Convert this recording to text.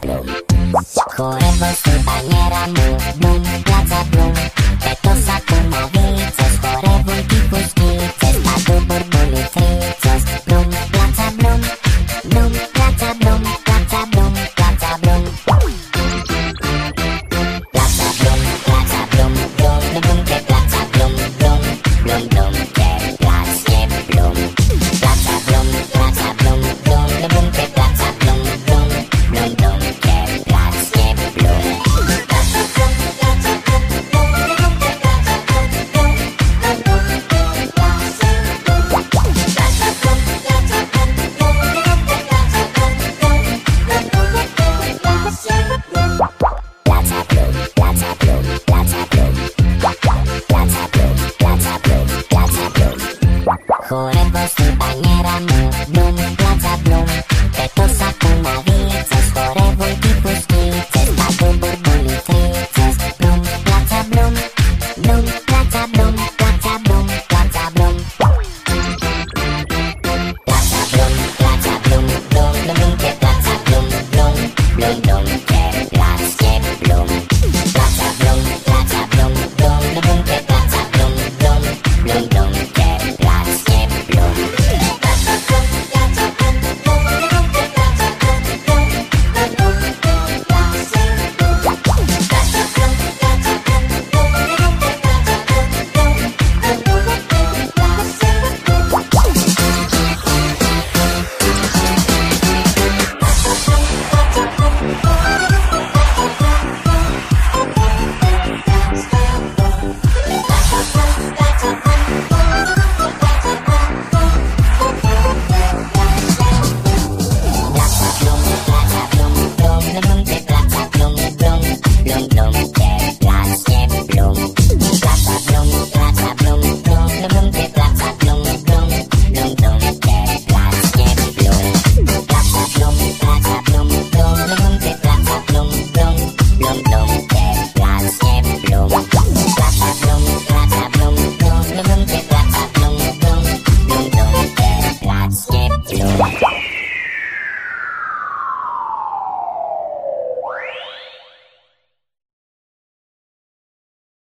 Diablo Juremos compañera muy de manera me Num num.